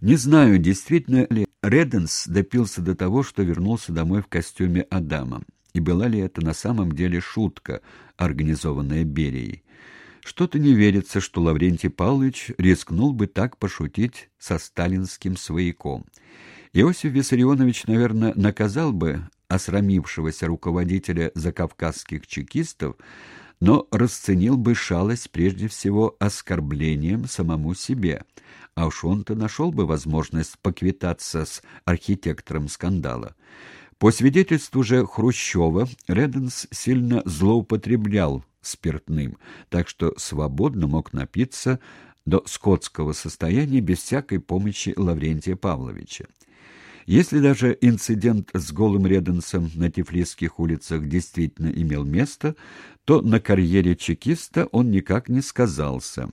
Не знаю, действительно ли Реденс допился до того, что вернулся домой в костюме Адама, и была ли это на самом деле шутка, организованная Берией. Что-то не верится, что Лаврентий Павлович рискнул бы так пошутить со сталинским свояком. Иосиф Виссарионович, наверное, наказал бы осрамившегося руководителя закавказских чекистов, но расценил бы шалость прежде всего оскорблением самому себе, а уж он-то нашел бы возможность поквитаться с архитектором скандала. По свидетельству же Хрущева, Реденс сильно злоупотреблял спиртным, так что свободно мог напиться до скотского состояния без всякой помощи Лаврентия Павловича. Если даже инцидент с голым Реденсом на Тифлисских улицах действительно имел место, то на карьере чекиста он никак не сказался.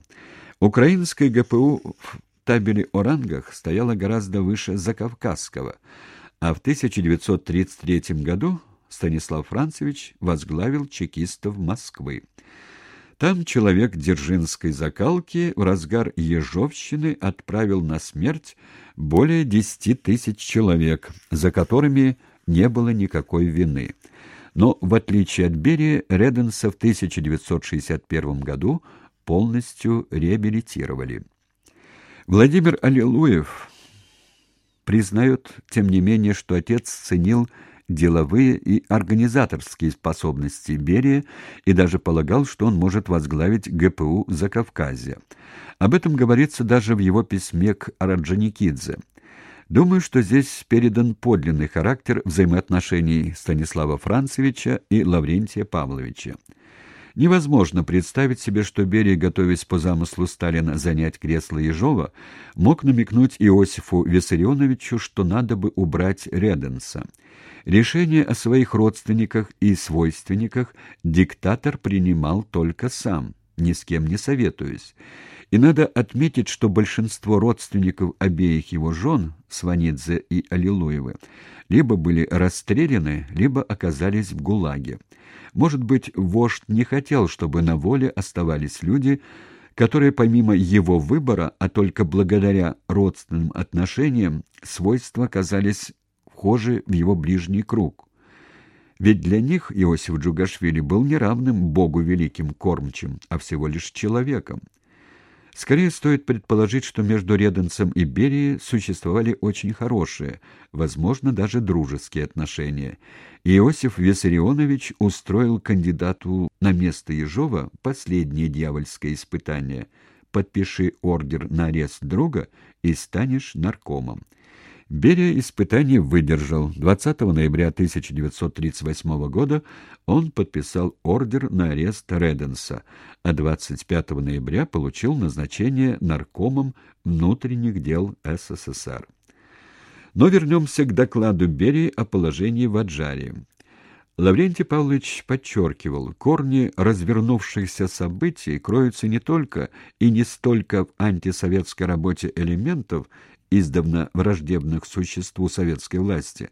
Украинское ГПУ в табеле о рангах стояло гораздо выше закавказского, а в 1933 году Станислав Францевич возглавил чекистов Москвы. Там человек Дзержинской закалки в разгар Ежовщины отправил на смерть более десяти тысяч человек, за которыми не было никакой вины. Но, в отличие от Берии, Реденса в 1961 году полностью реабилитировали. Владимир Аллилуев признает, тем не менее, что отец ценил деловые и организаторские способности Берия и даже полагал, что он может возглавить ГПУ Закавказья. Об этом говорится даже в его письме к Араджаникидзе. Думаю, что здесь передан подлинный характер взаимоотношений Станислава Францевича и Лаврентия Павловича. Невозможно представить себе, что Берия, готовясь по замыслу Сталина занять кресло Ежова, мог намекнуть Иосифу Виссарионовичу, что надо бы убрать Реденса. Решение о своих родственниках и свойственниках диктатор принимал только сам, ни с кем не советуясь. И надо отметить, что большинство родственников обеих его жен, Сванидзе и Аллилуевы, либо были расстреляны, либо оказались в ГУЛАГе. Может быть, вождь не хотел, чтобы на воле оставались люди, которые помимо его выбора, а только благодаря родственным отношениям, свойства оказались вхожи в его ближний круг. Ведь для них Иосиф Джугашвили был не равным Богу великим кормчим, а всего лишь человеком. Скорее стоит предположить, что между Реденцем и Берией существовали очень хорошие, возможно, даже дружеские отношения. Иосиф Виссарионович устроил кандидату на место Ежова последнее дьявольское испытание. Подпиши ордер на арест друга и станешь наркомом. Берия испытание выдержал. 20 ноября 1938 года он подписал ордер на арест Реденса, а 25 ноября получил назначение наркомом внутренних дел СССР. Но вернемся к докладу Берии о положении в Аджаре. Лаврентий Павлович подчеркивал, корни развернувшихся событий кроются не только и не столько в антисоветской работе элементов, издавна враждебных существу советской власти,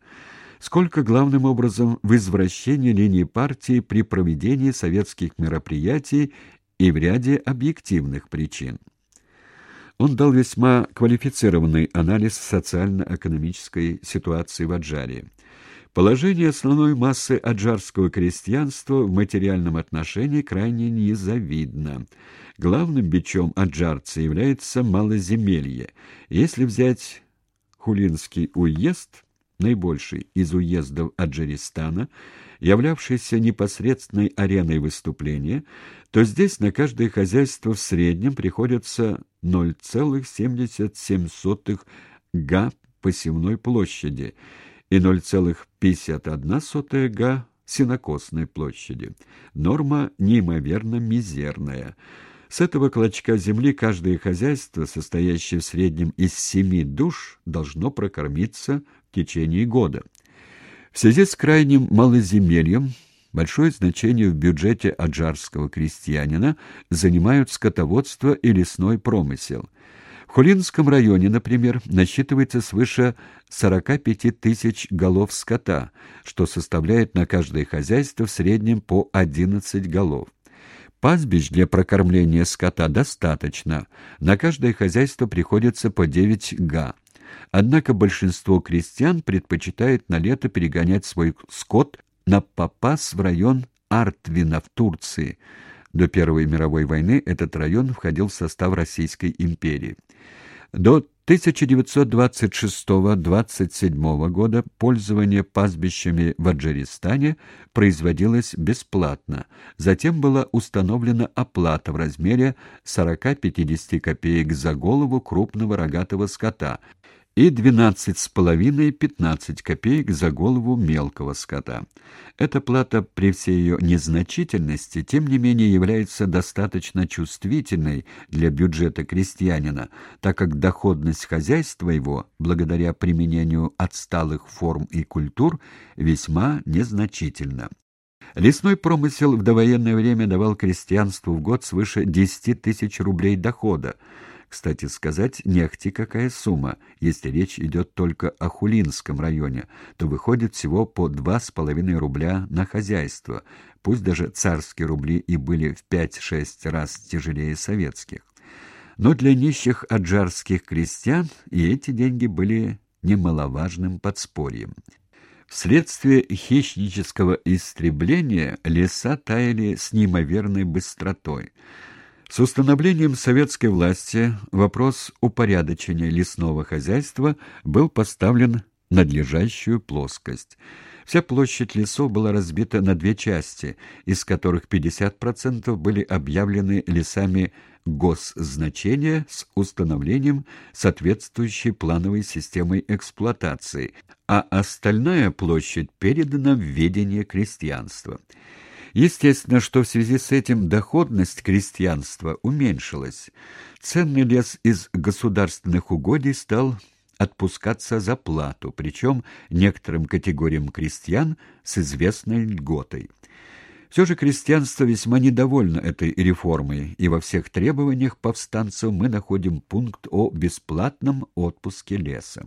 сколько главным образом в извращении линии партии при проведении советских мероприятий и в ряде объективных причин. Он дал весьма квалифицированный анализ социально-экономической ситуации в Аджаре. Положение основной массы аджарского крестьянства в материальном отношении крайне незавидно. Главным бичом аджарца является малоземелье. Если взять Хулинский уезд, наибольший из уездов Аджаристана, являвшийся непосредственной ареной выступления, то здесь на каждое хозяйство в среднем приходится 0,77 га посевной площади – и 0,51 га сенокосной площади. Норма неимоверно мизерная. С этого клочка земли каждое хозяйство, состоящее в среднем из семи душ, должно прокормиться в течение года. В связи с крайним малоземельем большое значение в бюджете аджарского крестьянина занимают скотоводство и лесной промысел – Хулинском районе, например, насчитывается свыше 45 тысяч голов скота, что составляет на каждое хозяйство в среднем по 11 голов. Пастбищ для прокормления скота достаточно. На каждое хозяйство приходится по 9 га. Однако большинство крестьян предпочитает на лето перегонять свой скот на Папас в район Артвина в Турции. До Первой мировой войны этот район входил в состав Российской империи. До 1926-27 года пользование пастбищами в Аджаристане производилось бесплатно. Затем была установлена оплата в размере 40-50 копеек за голову крупного рогатого скота – и 12,5-15 копеек за голову мелкого скота. Эта плата при всей ее незначительности, тем не менее, является достаточно чувствительной для бюджета крестьянина, так как доходность хозяйства его, благодаря применению отсталых форм и культур, весьма незначительна. Лесной промысел в довоенное время давал крестьянству в год свыше 10 тысяч рублей дохода, кстати сказать, не ахти какая сумма. Если речь идет только о Хулинском районе, то выходит всего по два с половиной рубля на хозяйство, пусть даже царские рубли и были в пять-шесть раз тяжелее советских. Но для нищих аджарских крестьян и эти деньги были немаловажным подспорьем. Вследствие хищнического истребления леса таяли с неимоверной быстротой. С установлением советской власти вопрос упорядочения лесного хозяйства был поставлен надлежащую плоскость. Вся площадь лесов была разбита на две части, из которых 50% были объявлены лесами госзначения с установлением соответствующей плановой системой эксплуатации, а остальная площадь передана в ведение крестьянства. Естественно, что в связи с этим доходность крестьянства уменьшилась. Ценный лес из государственных угодий стал отпускаться за плату, причем некоторым категориям крестьян с известной льготой. Все же крестьянство весьма недовольно этой реформой, и во всех требованиях повстанцев мы находим пункт о бесплатном отпуске леса.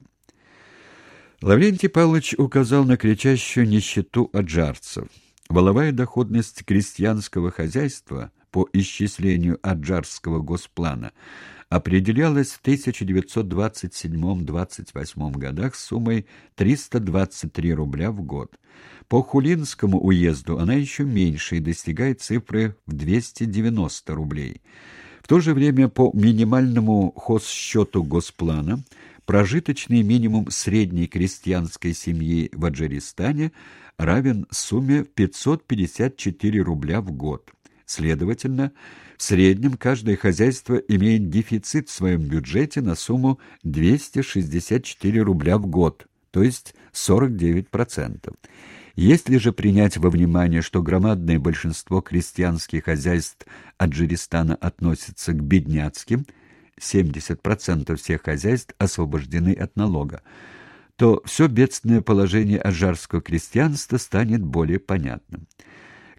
Лаврентий Павлович указал на кричащую нищету аджарцев – Воловая доходность крестьянского хозяйства по исчислению Аджарского госплана определялась в 1927-28 годах суммой 323 рубля в год. По Хулинскому уезду она еще меньше и достигает цифры в 290 рублей. В то же время по минимальному хозсчету Госплана прожиточный минимум средней крестьянской семьи в Аджаристане – равен сумме 554 рубля в год. Следовательно, в среднем каждое хозяйство имеет дефицит в своем бюджете на сумму 264 рубля в год, то есть 49%. Если же принять во внимание, что громадное большинство крестьянских хозяйств Аджиристана относятся к бедняцким, 70% всех хозяйств освобождены от налога, то все бедственное положение аджарского крестьянства станет более понятным.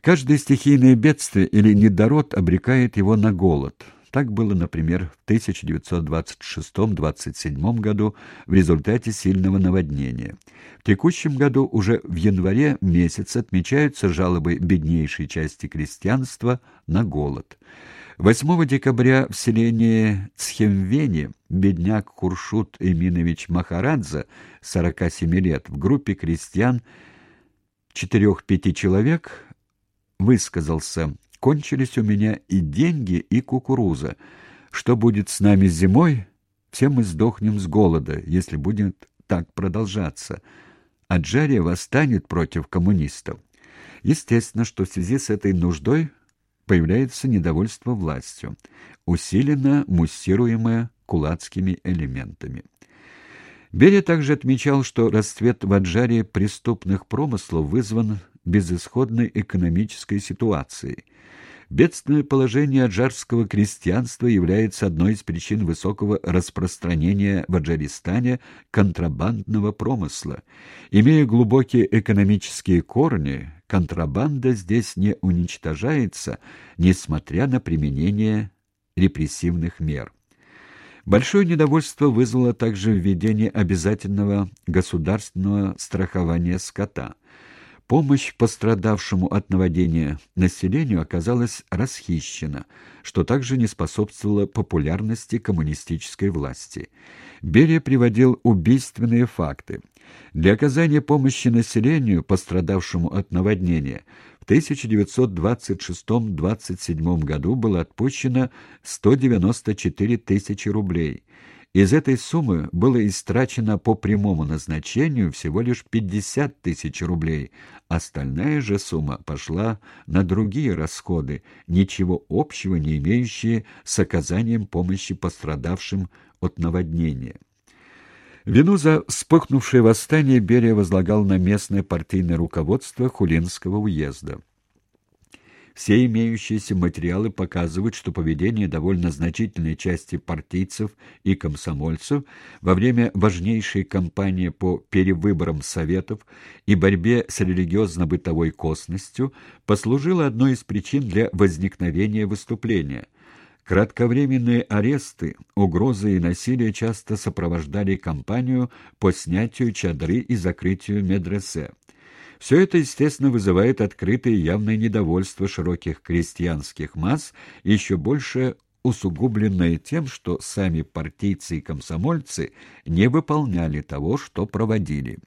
Каждое стихийное бедствие или недород обрекает его на голод. Так было, например, в 1926-27 году в результате сильного наводнения. В текущем году уже в январе месяц отмечаются жалобы беднейшей части крестьянства на голод. 8 декабря в селении Цхемвени бедняк Куршут Эминович Махарадзе, 47 лет, в группе крестьян четырех-пяти человек высказался «Кончились у меня и деньги, и кукуруза. Что будет с нами зимой? Все мы сдохнем с голода, если будет так продолжаться. Аджария восстанет против коммунистов». Естественно, что в связи с этой нуждой появляется недовольство властью, усиленно муссируемое кулацкими элементами. Берия также отмечал, что расцвет в Аджаре преступных промыслов вызван безысходной экономической ситуацией – Бедственное положение аджарского крестьянства является одной из причин высокого распространения в Аджаристане контрабандного промысла. Имея глубокие экономические корни, контрабанда здесь не уничтожается, несмотря на применение репрессивных мер. Большое недовольство вызвало также введение обязательного государственного страхования скота – Помощь пострадавшему от наводнения населению оказалась расхищена, что также не способствовало популярности коммунистической власти. Берия приводил убийственные факты. Для оказания помощи населению, пострадавшему от наводнения, в 1926-27 году было отпущено 194 тысячи рублей – из этой суммы было истрачено по прямому назначению всего лишь 50 тысяч рублей. Остальная же сумма пошла на другие расходы, ничего общего не имеющие с оказанием помощи пострадавшим от наводнения. Вину за вспыхнувшее восстание Берия возлагал на местное партийное руководство Хулинского уезда. Все имеющиеся материалы показывают, что поведение довольно значительной части партийцев и комсомольцев во время важнейшей кампании по перевыборам советов и борьбе с религиозно-бытовой косностью послужило одной из причин для возникновения выступления. Кратковременные аресты, угрозы и насилие часто сопровождали кампанию по снятию чадры и закрытию медресе. Все это, естественно, вызывает открытое и явное недовольство широких крестьянских масс, еще больше усугубленное тем, что сами партийцы и комсомольцы не выполняли того, что проводили –